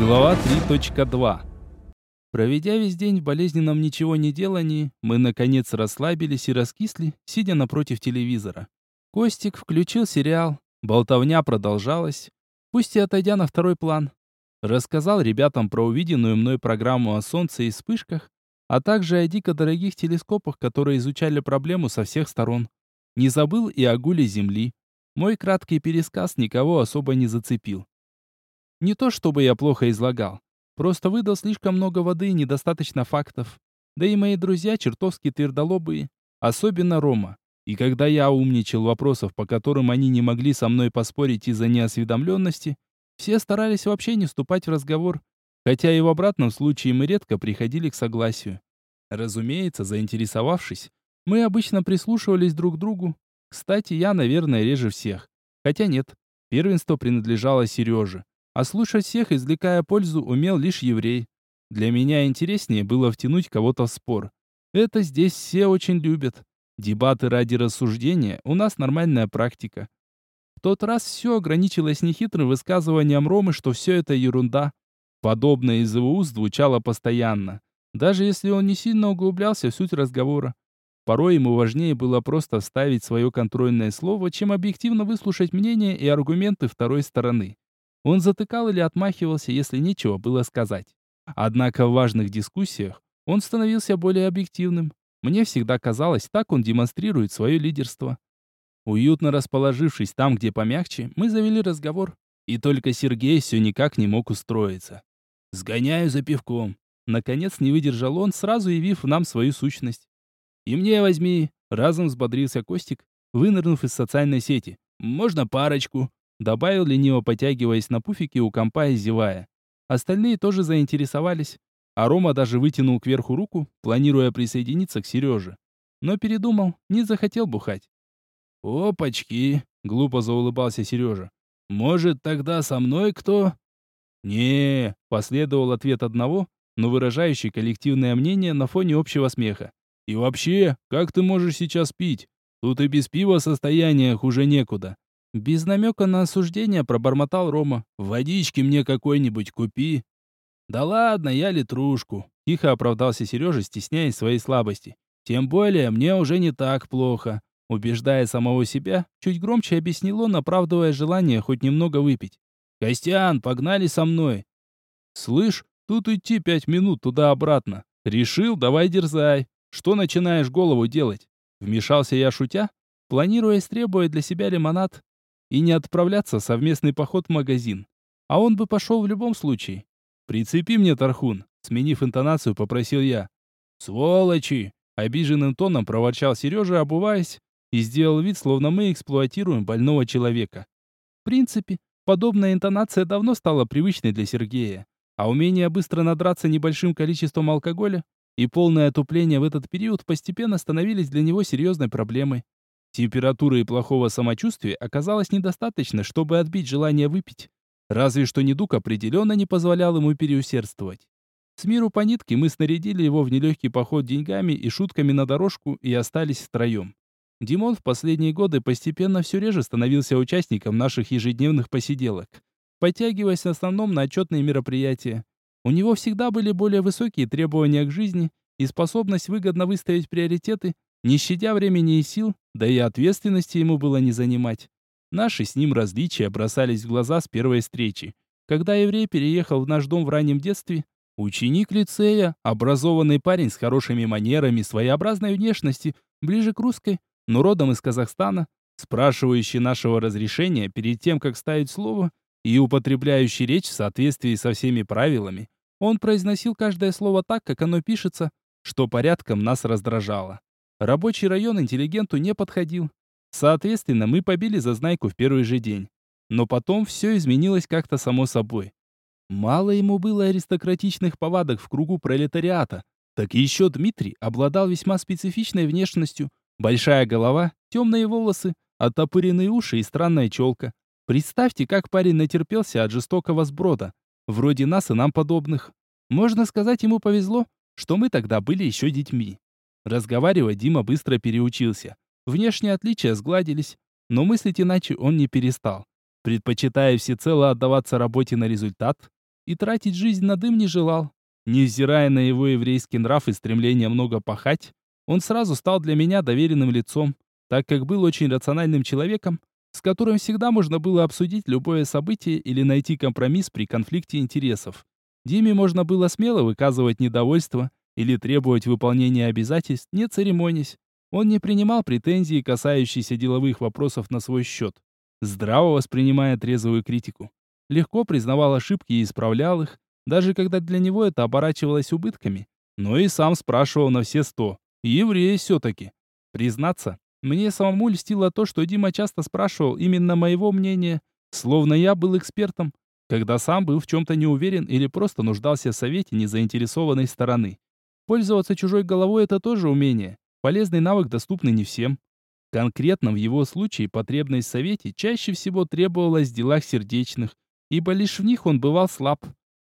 Глава 3.2 Проведя весь день в болезненном ничего не делании, мы наконец расслабились и раскисли, сидя напротив телевизора. Костик включил сериал, болтовня продолжалась, пусть и отойдя на второй план. Рассказал ребятам про увиденную мной программу о Солнце и вспышках, а также о дико дорогих телескопах, которые изучали проблему со всех сторон. Не забыл и о гуле Земли. Мой краткий пересказ никого особо не зацепил. Не то чтобы я плохо излагал, просто выдал слишком много воды и недостаточно фактов. Да и мои друзья чертовски твердолобые, особенно Рома. И когда я умничал вопросов, по которым они не могли со мной поспорить из-за неосведомленности, все старались вообще не вступать в разговор, хотя и в обратном случае мы редко приходили к согласию. Разумеется, заинтересовавшись, мы обычно прислушивались друг к другу. Кстати, я, наверное, реже всех. Хотя нет, первенство принадлежало Сереже. А слушать всех, извлекая пользу, умел лишь еврей. Для меня интереснее было втянуть кого-то в спор. Это здесь все очень любят. Дебаты ради рассуждения у нас нормальная практика. В тот раз все ограничилось нехитрым высказыванием Ромы, что все это ерунда. Подобное из его уст звучало постоянно, даже если он не сильно углублялся в суть разговора. Порой ему важнее было просто вставить свое контрольное слово, чем объективно выслушать мнение и аргументы второй стороны. Он затыкал или отмахивался, если нечего было сказать. Однако в важных дискуссиях он становился более объективным. Мне всегда казалось, так он демонстрирует свое лидерство. Уютно расположившись там, где помягче, мы завели разговор. И только Сергей все никак не мог устроиться. «Сгоняю за пивком». Наконец не выдержал он, сразу явив нам свою сущность. «И мне возьми», — разом взбодрился Костик, вынырнув из социальной сети. «Можно парочку?» Добавил лениво потягиваясь на пуфике у компа и зевая. Остальные тоже заинтересовались. А Рома даже вытянул кверху руку, планируя присоединиться к Сереже. Но передумал, не захотел бухать. «Опачки!» — глупо заулыбался Сережа. «Может, тогда со мной кто?» не последовал ответ одного, но выражающий коллективное мнение на фоне общего смеха. «И вообще, как ты можешь сейчас пить? Тут и без пива состояние хуже некуда. Без намека на осуждение пробормотал Рома. «Водички мне какой-нибудь купи». «Да ладно, я литрушку», — тихо оправдался Сережа, стесняясь своей слабости. «Тем более, мне уже не так плохо». Убеждая самого себя, чуть громче объяснил он, оправдывая желание хоть немного выпить. «Костян, погнали со мной!» «Слышь, тут идти пять минут туда-обратно. Решил, давай дерзай. Что начинаешь голову делать?» Вмешался я, шутя, планируя истребовать для себя лимонад, и не отправляться в совместный поход в магазин. А он бы пошел в любом случае. «Прицепи мне, Тархун», — сменив интонацию, попросил я. «Сволочи!» — обиженным тоном проворчал Сережа, обуваясь, и сделал вид, словно мы эксплуатируем больного человека. В принципе, подобная интонация давно стала привычной для Сергея, а умение быстро надраться небольшим количеством алкоголя и полное отупление в этот период постепенно становились для него серьезной проблемой. Температуры и плохого самочувствия оказалось недостаточно, чтобы отбить желание выпить. Разве что недуг определенно не позволял ему переусердствовать. С миру по нитке мы снарядили его в нелегкий поход деньгами и шутками на дорожку и остались втроем. Димон в последние годы постепенно все реже становился участником наших ежедневных посиделок, подтягиваясь в основном на отчетные мероприятия. У него всегда были более высокие требования к жизни и способность выгодно выставить приоритеты, не щадя времени и сил, да и ответственности ему было не занимать. Наши с ним различия бросались в глаза с первой встречи. Когда еврей переехал в наш дом в раннем детстве, ученик лицея, образованный парень с хорошими манерами, своеобразной внешности, ближе к русской, но родом из Казахстана, спрашивающий нашего разрешения перед тем, как ставить слово, и употребляющий речь в соответствии со всеми правилами, он произносил каждое слово так, как оно пишется, что порядком нас раздражало. Рабочий район интеллигенту не подходил. Соответственно, мы побили зазнайку в первый же день. Но потом все изменилось как-то само собой. Мало ему было аристократичных повадок в кругу пролетариата, так еще Дмитрий обладал весьма специфичной внешностью. Большая голова, темные волосы, оттопыренные уши и странная челка. Представьте, как парень натерпелся от жестокого сброда. Вроде нас и нам подобных. Можно сказать, ему повезло, что мы тогда были еще детьми. Разговаривать Дима быстро переучился. Внешние отличия сгладились, но мыслить иначе он не перестал. Предпочитая всецело отдаваться работе на результат, и тратить жизнь на дым не желал. Невзирая на его еврейский нрав и стремление много пахать, он сразу стал для меня доверенным лицом, так как был очень рациональным человеком, с которым всегда можно было обсудить любое событие или найти компромисс при конфликте интересов. Диме можно было смело выказывать недовольство или требовать выполнения обязательств, не церемонясь. Он не принимал претензий, касающиеся деловых вопросов на свой счет, здраво воспринимая трезвую критику. Легко признавал ошибки и исправлял их, даже когда для него это оборачивалось убытками. Но и сам спрашивал на все сто. Еврей все-таки. Признаться, мне самому льстило то, что Дима часто спрашивал именно моего мнения, словно я был экспертом, когда сам был в чем-то не уверен или просто нуждался в совете незаинтересованной стороны. Пользоваться чужой головой – это тоже умение. Полезный навык доступный не всем. Конкретно в его случае потребность в совете чаще всего требовалась в делах сердечных, ибо лишь в них он бывал слаб.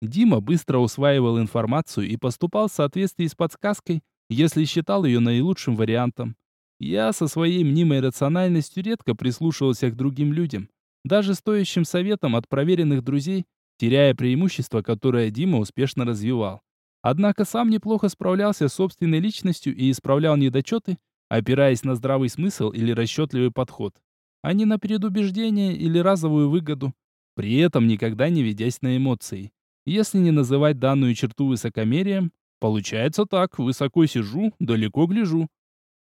Дима быстро усваивал информацию и поступал в соответствии с подсказкой, если считал ее наилучшим вариантом. Я со своей мнимой рациональностью редко прислушивался к другим людям, даже стоящим советам от проверенных друзей, теряя преимущество, которое Дима успешно развивал. Однако сам неплохо справлялся с собственной личностью и исправлял недочеты, опираясь на здравый смысл или расчетливый подход, а не на предубеждение или разовую выгоду, при этом никогда не ведясь на эмоции. Если не называть данную черту высокомерием, получается так, высоко сижу, далеко гляжу.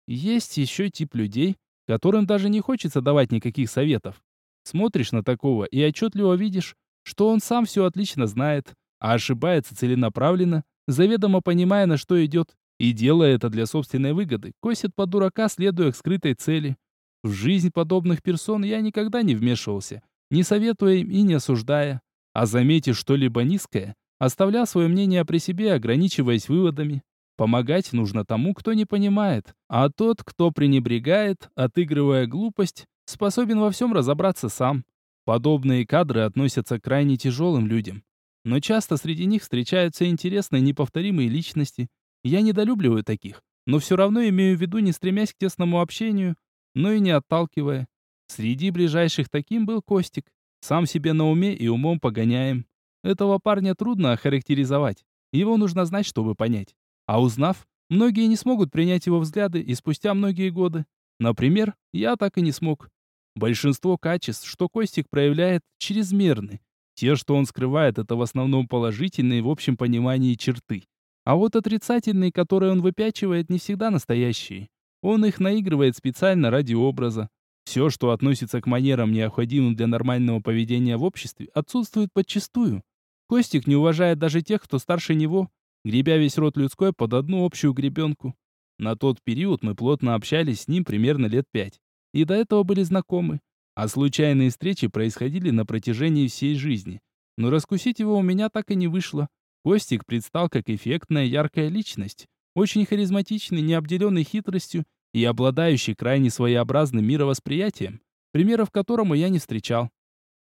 Есть еще тип людей, которым даже не хочется давать никаких советов. Смотришь на такого и отчетливо видишь, что он сам все отлично знает, а ошибается целенаправленно, заведомо понимая, на что идет, и делая это для собственной выгоды, косит под дурака, следуя к скрытой цели. В жизнь подобных персон я никогда не вмешивался, не советуя им и не осуждая, а заметив что-либо низкое, оставлял свое мнение при себе, ограничиваясь выводами. Помогать нужно тому, кто не понимает, а тот, кто пренебрегает, отыгрывая глупость, способен во всем разобраться сам. Подобные кадры относятся к крайне тяжелым людям. Но часто среди них встречаются интересные неповторимые личности. Я недолюбливаю таких, но все равно имею в виду не стремясь к тесному общению, но и не отталкивая. Среди ближайших таким был Костик. Сам себе на уме и умом погоняем. Этого парня трудно охарактеризовать. Его нужно знать, чтобы понять. А узнав, многие не смогут принять его взгляды и спустя многие годы. Например, я так и не смог. Большинство качеств, что Костик проявляет, чрезмерны. Те, что он скрывает, это в основном положительные в общем понимании черты. А вот отрицательные, которые он выпячивает, не всегда настоящие. Он их наигрывает специально ради образа. Все, что относится к манерам, необходимым для нормального поведения в обществе, отсутствует подчистую. Костик не уважает даже тех, кто старше него, гребя весь род людской под одну общую гребенку. На тот период мы плотно общались с ним примерно лет пять. И до этого были знакомы. А случайные встречи происходили на протяжении всей жизни. Но раскусить его у меня так и не вышло. Костик предстал как эффектная, яркая личность. Очень харизматичный, не обделенный хитростью и обладающий крайне своеобразным мировосприятием, примеров которому я не встречал.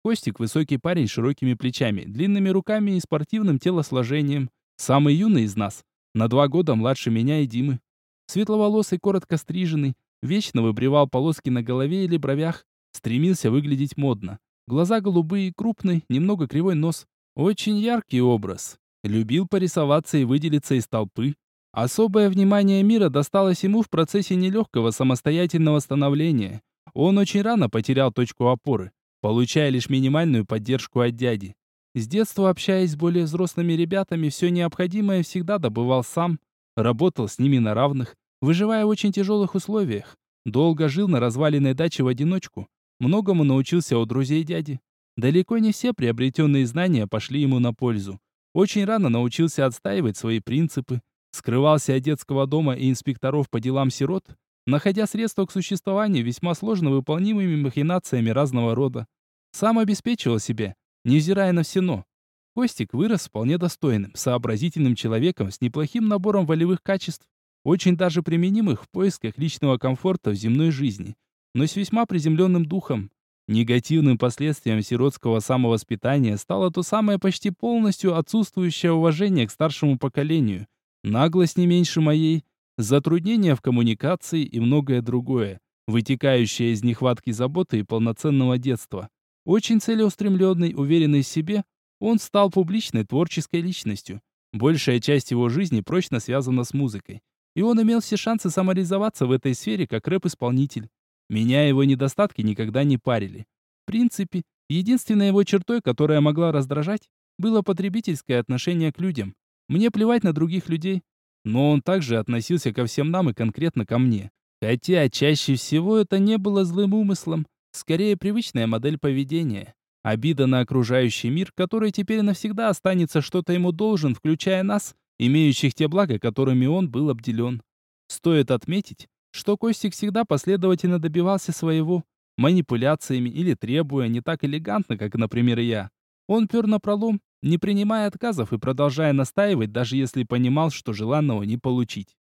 Костик – высокий парень с широкими плечами, длинными руками и спортивным телосложением. Самый юный из нас. На два года младше меня и Димы. Светловолосый, коротко стриженный, вечно выбривал полоски на голове или бровях, стремился выглядеть модно. Глаза голубые, крупный, немного кривой нос. Очень яркий образ. Любил порисоваться и выделиться из толпы. Особое внимание мира досталось ему в процессе нелегкого самостоятельного становления. Он очень рано потерял точку опоры, получая лишь минимальную поддержку от дяди. С детства, общаясь с более взрослыми ребятами, все необходимое всегда добывал сам, работал с ними на равных, выживая в очень тяжелых условиях. Долго жил на разваленной даче в одиночку, многому научился у друзей дяди. Далеко не все приобретенные знания пошли ему на пользу. Очень рано научился отстаивать свои принципы, скрывался от детского дома и инспекторов по делам сирот, находя средства к существованию весьма сложно выполнимыми махинациями разного рода. Сам обеспечивал себе, невзирая на все «но». Костик вырос вполне достойным, сообразительным человеком с неплохим набором волевых качеств, очень даже применимых в поисках личного комфорта в земной жизни, но с весьма приземленным духом. Негативным последствием сиротского самовоспитания стало то самое почти полностью отсутствующее уважение к старшему поколению, наглость не меньше моей, затруднения в коммуникации и многое другое, вытекающее из нехватки заботы и полноценного детства. Очень целеустремленный, уверенный в себе, Он стал публичной творческой личностью. Большая часть его жизни прочно связана с музыкой. И он имел все шансы самореализоваться в этой сфере как рэп-исполнитель. Меня его недостатки никогда не парили. В принципе, единственной его чертой, которая могла раздражать, было потребительское отношение к людям. Мне плевать на других людей, но он также относился ко всем нам и конкретно ко мне. Хотя чаще всего это не было злым умыслом, скорее привычная модель поведения. Обида на окружающий мир, который теперь навсегда останется что-то ему должен, включая нас, имеющих те блага, которыми он был обделен. Стоит отметить, что Костик всегда последовательно добивался своего, манипуляциями или требуя не так элегантно, как, например, я. Он пер на пролом, не принимая отказов и продолжая настаивать, даже если понимал, что желанного не получить.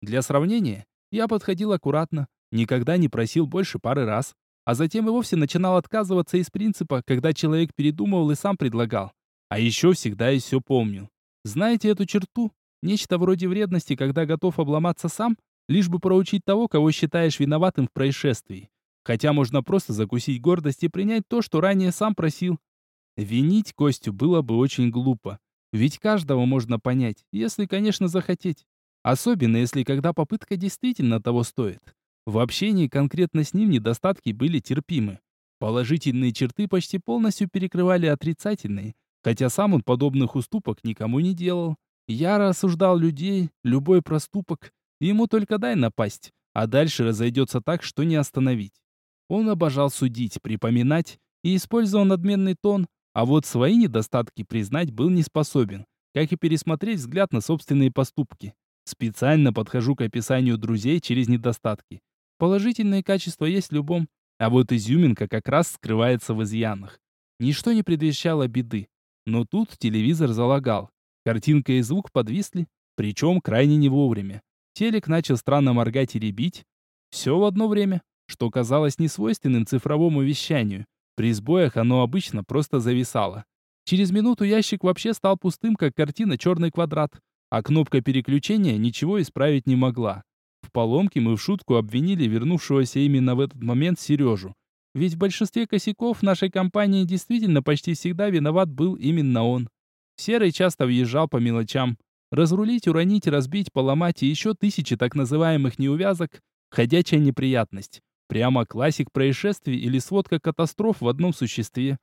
Для сравнения, я подходил аккуратно, никогда не просил больше пары раз, а затем и вовсе начинал отказываться из принципа, когда человек передумывал и сам предлагал. А еще всегда и все помнил. Знаете эту черту? Нечто вроде вредности, когда готов обломаться сам, лишь бы проучить того, кого считаешь виноватым в происшествии. Хотя можно просто закусить гордость и принять то, что ранее сам просил. Винить Костю было бы очень глупо. Ведь каждого можно понять, если, конечно, захотеть. Особенно, если когда попытка действительно того стоит. В общении конкретно с ним недостатки были терпимы. Положительные черты почти полностью перекрывали отрицательные, хотя сам он подобных уступок никому не делал. Яро осуждал людей, любой проступок, ему только дай напасть, а дальше разойдется так, что не остановить. Он обожал судить, припоминать и использовал надменный тон, а вот свои недостатки признать был не способен, как и пересмотреть взгляд на собственные поступки. Специально подхожу к описанию друзей через недостатки. Положительные качества есть в любом, а вот изюминка как раз скрывается в изъянах. Ничто не предвещало беды. Но тут телевизор залагал. Картинка и звук подвисли, причем крайне не вовремя. Телек начал странно моргать и ребить. Все в одно время, что казалось несвойственным цифровому вещанию. При сбоях оно обычно просто зависало. Через минуту ящик вообще стал пустым, как картина «Черный квадрат» а кнопка переключения ничего исправить не могла. В поломке мы в шутку обвинили вернувшегося именно в этот момент Сережу. Ведь в большинстве косяков нашей компании действительно почти всегда виноват был именно он. Серый часто въезжал по мелочам. Разрулить, уронить, разбить, поломать и еще тысячи так называемых неувязок – ходячая неприятность. Прямо классик происшествий или сводка катастроф в одном существе.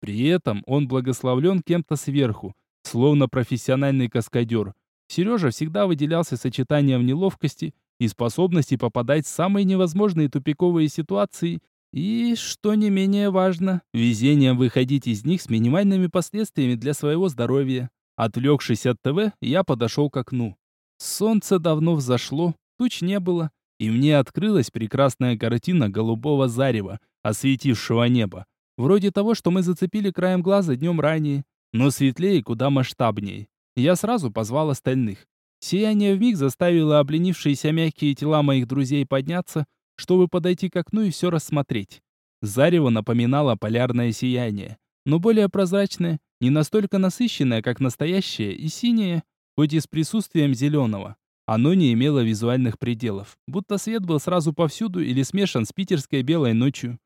При этом он благословлен кем-то сверху, словно профессиональный каскадер, Сережа всегда выделялся сочетанием неловкости и способности попадать в самые невозможные тупиковые ситуации и, что не менее важно, везением выходить из них с минимальными последствиями для своего здоровья. Отвлекшись от ТВ, я подошел к окну. Солнце давно взошло, туч не было, и мне открылась прекрасная картина голубого зарева, осветившего небо. Вроде того, что мы зацепили краем глаза днем ранее, но светлее куда масштабнее. Я сразу позвал остальных. Сияние вмиг заставило обленившиеся мягкие тела моих друзей подняться, чтобы подойти к окну и все рассмотреть. Зарево напоминало полярное сияние, но более прозрачное, не настолько насыщенное, как настоящее, и синее, хоть и с присутствием зеленого. Оно не имело визуальных пределов, будто свет был сразу повсюду или смешан с питерской белой ночью.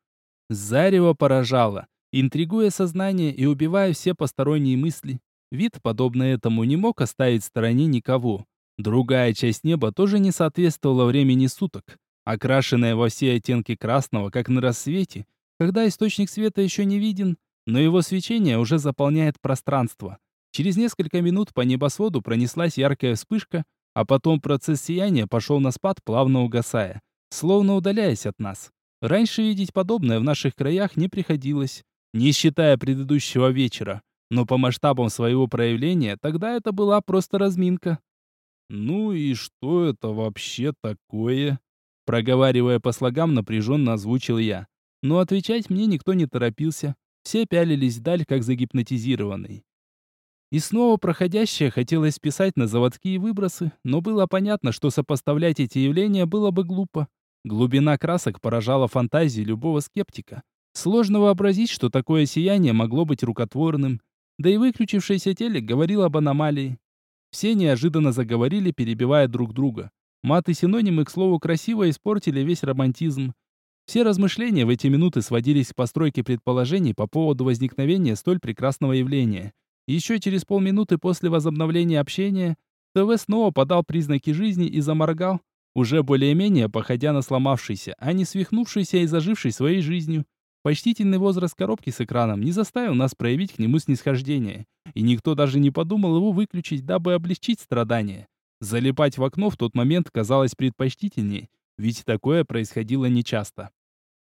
Зарево поражало, интригуя сознание и убивая все посторонние мысли. Вид, подобный этому, не мог оставить в стороне никого. Другая часть неба тоже не соответствовала времени суток, окрашенная во все оттенки красного, как на рассвете, когда источник света еще не виден, но его свечение уже заполняет пространство. Через несколько минут по небосводу пронеслась яркая вспышка, а потом процесс сияния пошел на спад, плавно угасая, словно удаляясь от нас. Раньше видеть подобное в наших краях не приходилось, не считая предыдущего вечера но по масштабам своего проявления тогда это была просто разминка. «Ну и что это вообще такое?» Проговаривая по слогам, напряженно озвучил я. Но отвечать мне никто не торопился. Все пялились вдаль, как загипнотизированный. И снова проходящее хотелось писать на заводские выбросы, но было понятно, что сопоставлять эти явления было бы глупо. Глубина красок поражала фантазии любого скептика. Сложно вообразить, что такое сияние могло быть рукотворным, да и выключившийся телек говорил об аномалии. Все неожиданно заговорили, перебивая друг друга. Маты синонимы, к слову, красиво испортили весь романтизм. Все размышления в эти минуты сводились к постройке предположений по поводу возникновения столь прекрасного явления. Еще через полминуты после возобновления общения ТВ снова подал признаки жизни и заморгал, уже более-менее походя на сломавшийся, а не свихнувшийся и заживший своей жизнью. Почтительный возраст коробки с экраном не заставил нас проявить к нему снисхождение, и никто даже не подумал его выключить, дабы облегчить страдания. Залипать в окно в тот момент казалось предпочтительнее, ведь такое происходило нечасто.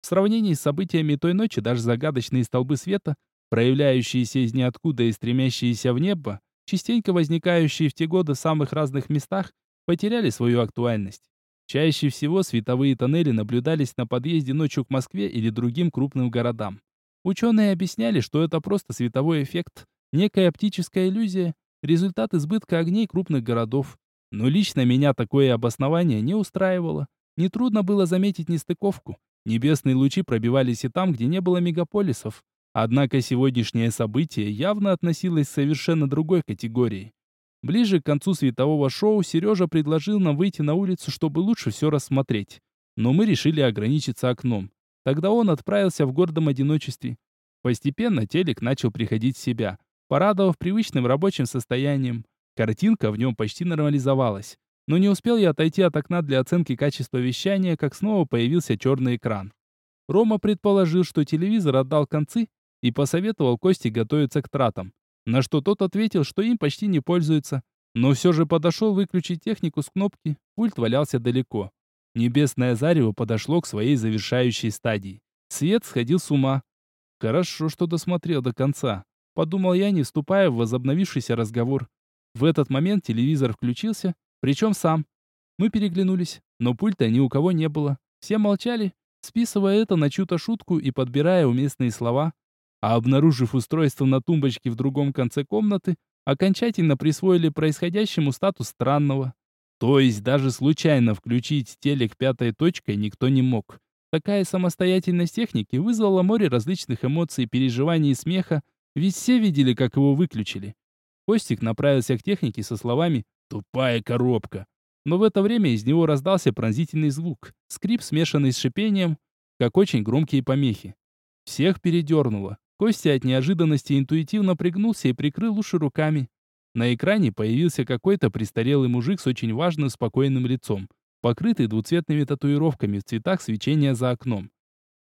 В сравнении с событиями той ночи даже загадочные столбы света, проявляющиеся из ниоткуда и стремящиеся в небо, частенько возникающие в те годы в самых разных местах, потеряли свою актуальность. Чаще всего световые тоннели наблюдались на подъезде ночью к Москве или другим крупным городам. Ученые объясняли, что это просто световой эффект, некая оптическая иллюзия, результат избытка огней крупных городов. Но лично меня такое обоснование не устраивало. Нетрудно было заметить нестыковку. Небесные лучи пробивались и там, где не было мегаполисов. Однако сегодняшнее событие явно относилось к совершенно другой категории. Ближе к концу светового шоу Сережа предложил нам выйти на улицу, чтобы лучше все рассмотреть. Но мы решили ограничиться окном. Тогда он отправился в гордом одиночестве. Постепенно телек начал приходить в себя, порадовав привычным рабочим состоянием. Картинка в нем почти нормализовалась. Но не успел я отойти от окна для оценки качества вещания, как снова появился черный экран. Рома предположил, что телевизор отдал концы и посоветовал Косте готовиться к тратам. На что тот ответил, что им почти не пользуется. Но все же подошел выключить технику с кнопки, пульт валялся далеко. Небесное зарево подошло к своей завершающей стадии. Свет сходил с ума. Хорошо, что досмотрел до конца. Подумал я, не вступая в возобновившийся разговор. В этот момент телевизор включился, причем сам. Мы переглянулись, но пульта ни у кого не было. Все молчали, списывая это на чью-то шутку и подбирая уместные слова а обнаружив устройство на тумбочке в другом конце комнаты, окончательно присвоили происходящему статус странного. То есть даже случайно включить телек пятой точкой никто не мог. Такая самостоятельность техники вызвала море различных эмоций, переживаний и смеха, ведь все видели, как его выключили. Костик направился к технике со словами «тупая коробка». Но в это время из него раздался пронзительный звук, скрип, смешанный с шипением, как очень громкие помехи. Всех передернуло. Костя от неожиданности интуитивно пригнулся и прикрыл уши руками. На экране появился какой-то престарелый мужик с очень важным спокойным лицом, покрытый двуцветными татуировками в цветах свечения за окном.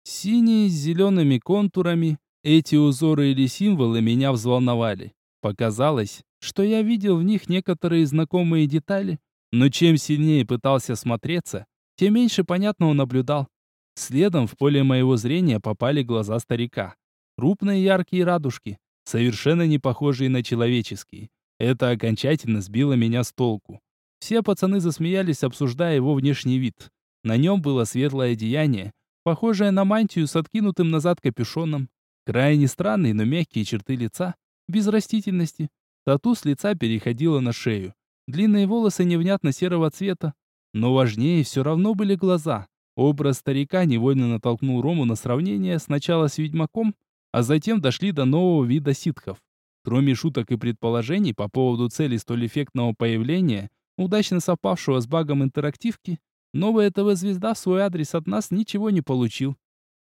Синие с зелеными контурами, эти узоры или символы меня взволновали. Показалось, что я видел в них некоторые знакомые детали, но чем сильнее пытался смотреться, тем меньше понятного наблюдал. Следом в поле моего зрения попали глаза старика. Крупные яркие радужки, совершенно не похожие на человеческие. Это окончательно сбило меня с толку. Все пацаны засмеялись, обсуждая его внешний вид. На нем было светлое одеяние, похожее на мантию с откинутым назад капюшоном. Крайне странные, но мягкие черты лица, без растительности. Тату с лица переходила на шею. Длинные волосы невнятно серого цвета. Но важнее все равно были глаза. Образ старика невольно натолкнул Рому на сравнение сначала с ведьмаком, а затем дошли до нового вида ситхов. Кроме шуток и предположений по поводу цели столь эффектного появления, удачно совпавшего с багом интерактивки, новая ТВ-звезда в свой адрес от нас ничего не получил.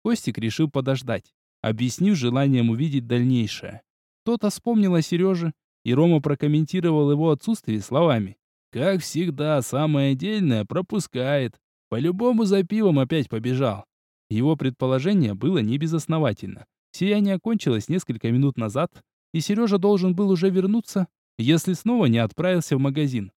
Костик решил подождать, объяснив желанием увидеть дальнейшее. Кто-то вспомнил о Сереже, и Рома прокомментировал его отсутствие словами. «Как всегда, самое дельное пропускает. По-любому за пивом опять побежал». Его предположение было небезосновательно. Сияние кончилось несколько минут назад, и Сережа должен был уже вернуться, если снова не отправился в магазин.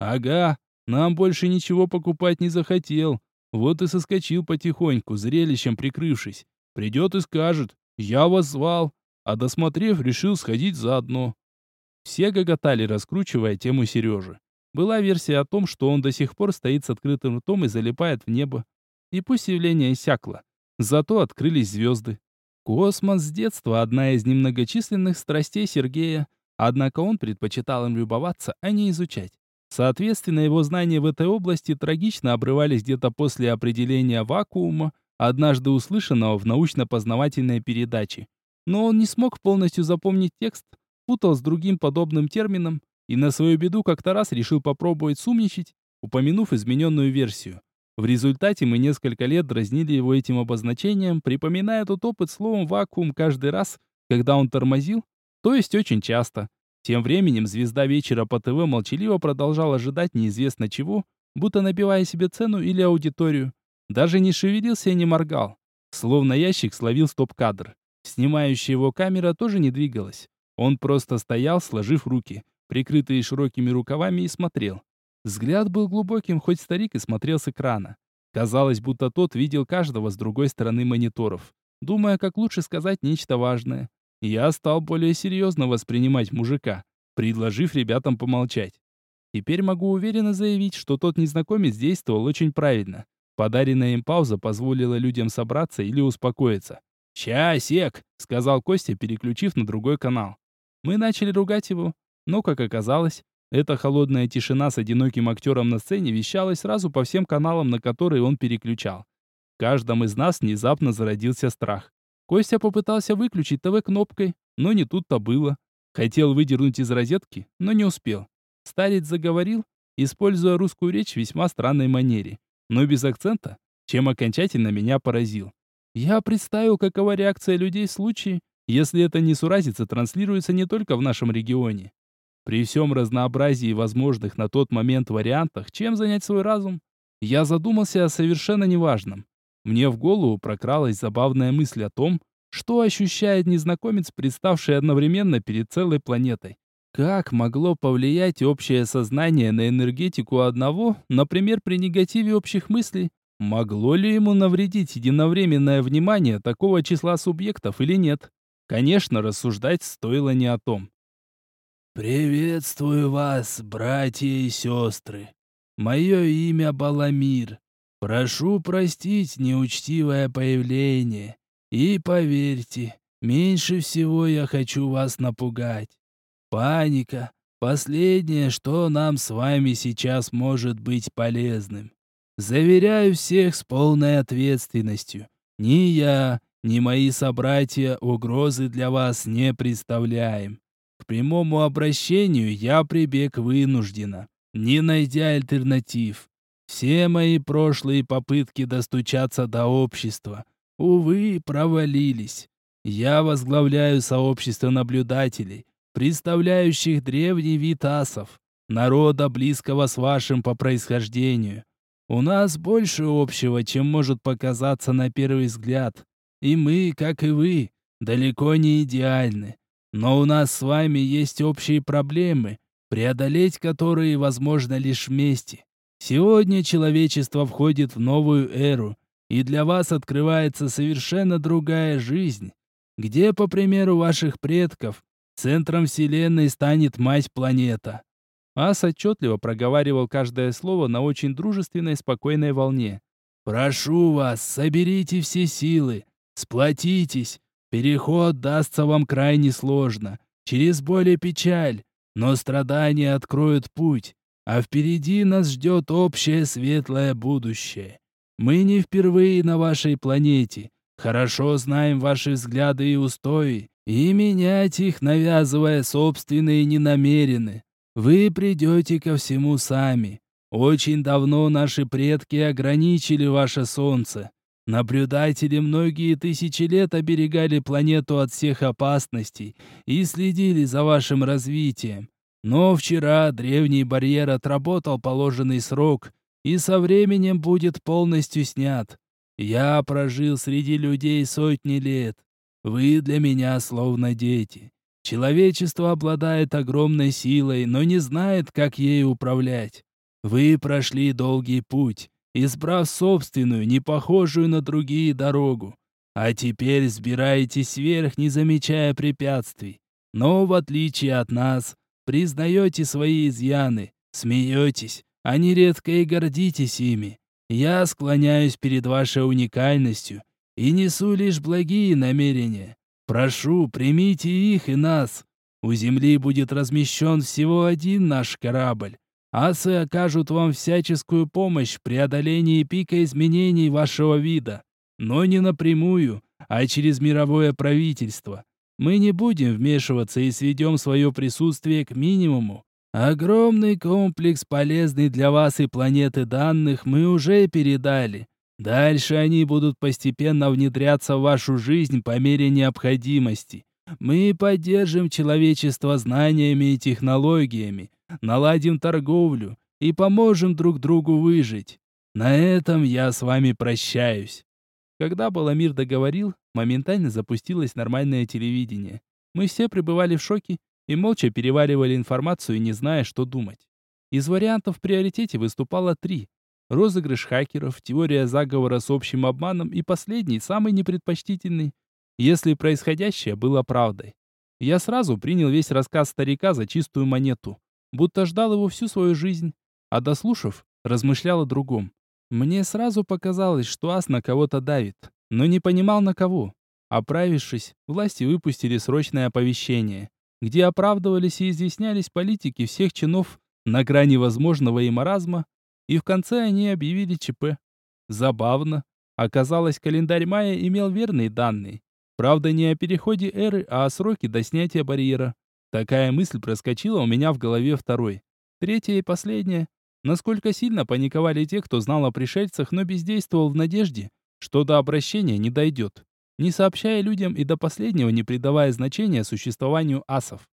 «Ага, нам больше ничего покупать не захотел. Вот и соскочил потихоньку, зрелищем прикрывшись. Придет и скажет, я вас звал, а досмотрев, решил сходить заодно». Все гоготали, раскручивая тему Сережи. Была версия о том, что он до сих пор стоит с открытым ртом и залипает в небо. И пусть явление иссякло. Зато открылись звезды. Космос с детства одна из немногочисленных страстей Сергея, однако он предпочитал им любоваться, а не изучать. Соответственно, его знания в этой области трагично обрывались где-то после определения вакуума, однажды услышанного в научно-познавательной передаче. Но он не смог полностью запомнить текст, путал с другим подобным термином и на свою беду как-то раз решил попробовать сумничать, упомянув измененную версию. В результате мы несколько лет дразнили его этим обозначением, припоминая тот опыт словом «вакуум» каждый раз, когда он тормозил, то есть очень часто. Тем временем звезда вечера по ТВ молчаливо продолжал ожидать неизвестно чего, будто набивая себе цену или аудиторию. Даже не шевелился и не моргал. Словно ящик словил стоп-кадр. Снимающая его камера тоже не двигалась. Он просто стоял, сложив руки, прикрытые широкими рукавами, и смотрел. Взгляд был глубоким, хоть старик и смотрел с экрана. Казалось, будто тот видел каждого с другой стороны мониторов, думая, как лучше сказать нечто важное. Я стал более серьезно воспринимать мужика, предложив ребятам помолчать. Теперь могу уверенно заявить, что тот незнакомец действовал очень правильно. Подаренная им пауза позволила людям собраться или успокоиться. «Ща, сек!» — сказал Костя, переключив на другой канал. Мы начали ругать его, но, как оказалось, эта холодная тишина с одиноким актером на сцене вещалась сразу по всем каналам, на которые он переключал. В каждом из нас внезапно зародился страх. Костя попытался выключить ТВ кнопкой, но не тут-то было. Хотел выдернуть из розетки, но не успел. Старец заговорил, используя русскую речь в весьма странной манере, но без акцента, чем окончательно меня поразил. Я представил, какова реакция людей в случае, если эта несуразица транслируется не только в нашем регионе. При всем разнообразии возможных на тот момент вариантах, чем занять свой разум, я задумался о совершенно неважном. Мне в голову прокралась забавная мысль о том, что ощущает незнакомец, представший одновременно перед целой планетой. Как могло повлиять общее сознание на энергетику одного, например, при негативе общих мыслей? Могло ли ему навредить единовременное внимание такого числа субъектов или нет? Конечно, рассуждать стоило не о том. «Приветствую вас, братья и сестры. Мое имя Баламир. Прошу простить неучтивое появление. И поверьте, меньше всего я хочу вас напугать. Паника — последнее, что нам с вами сейчас может быть полезным. Заверяю всех с полной ответственностью. Ни я, ни мои собратья угрозы для вас не представляем. К прямому обращению я прибег вынужденно, не найдя альтернатив. Все мои прошлые попытки достучаться до общества, увы, провалились. Я возглавляю сообщество наблюдателей, представляющих древний вид асов, народа близкого с вашим по происхождению. У нас больше общего, чем может показаться на первый взгляд. И мы, как и вы, далеко не идеальны. Но у нас с вами есть общие проблемы, преодолеть которые возможно лишь вместе. Сегодня человечество входит в новую эру, и для вас открывается совершенно другая жизнь, где, по примеру ваших предков, центром Вселенной станет мать-планета. Ас отчетливо проговаривал каждое слово на очень дружественной, спокойной волне. «Прошу вас, соберите все силы, сплотитесь. Переход дастся вам крайне сложно, через боль и печаль, но страдания откроют путь, а впереди нас ждет общее светлое будущее. Мы не впервые на вашей планете, хорошо знаем ваши взгляды и устои, и менять их, навязывая собственные, не намерены. Вы придете ко всему сами. Очень давно наши предки ограничили ваше солнце. Наблюдатели многие тысячи лет оберегали планету от всех опасностей и следили за вашим развитием. Но вчера древний барьер отработал положенный срок и со временем будет полностью снят. Я прожил среди людей сотни лет. Вы для меня словно дети. Человечество обладает огромной силой, но не знает, как ею управлять. Вы прошли долгий путь, избрав собственную, не похожую на другие дорогу. А теперь сбираетесь вверх, не замечая препятствий. Но, в отличие от нас, Признаете свои изъяны, смеетесь, а нередко и гордитесь ими. Я склоняюсь перед вашей уникальностью и несу лишь благие намерения. Прошу, примите их и нас. У Земли будет размещен всего один наш корабль. Асы окажут вам всяческую помощь в преодолении пика изменений вашего вида. Но не напрямую, а через мировое правительство. Мы не будем вмешиваться и сведем свое присутствие к минимуму. Огромный комплекс полезный для вас и планеты данных мы уже передали. Дальше они будут постепенно внедряться в вашу жизнь по мере необходимости. Мы поддержим человечество знаниями и технологиями, наладим торговлю и поможем друг другу выжить. На этом я с вами прощаюсь. Когда Баламир договорил, моментально запустилось нормальное телевидение. Мы все пребывали в шоке и молча переваривали информацию, не зная, что думать. Из вариантов в приоритете выступало три. Розыгрыш хакеров, теория заговора с общим обманом и последний, самый непредпочтительный, если происходящее было правдой. Я сразу принял весь рассказ старика за чистую монету, будто ждал его всю свою жизнь, а дослушав, размышлял о другом. Мне сразу показалось, что ас на кого-то давит, но не понимал на кого. Оправившись, власти выпустили срочное оповещение, где оправдывались и изъяснялись политики всех чинов на грани возможного и маразма, и в конце они объявили ЧП. Забавно. Оказалось, календарь мая имел верные данные. Правда, не о переходе эры, а о сроке до снятия барьера. Такая мысль проскочила у меня в голове второй. Третья и последняя. Насколько сильно паниковали те, кто знал о пришельцах, но бездействовал в надежде, что до обращения не дойдет, не сообщая людям и до последнего не придавая значения существованию асов.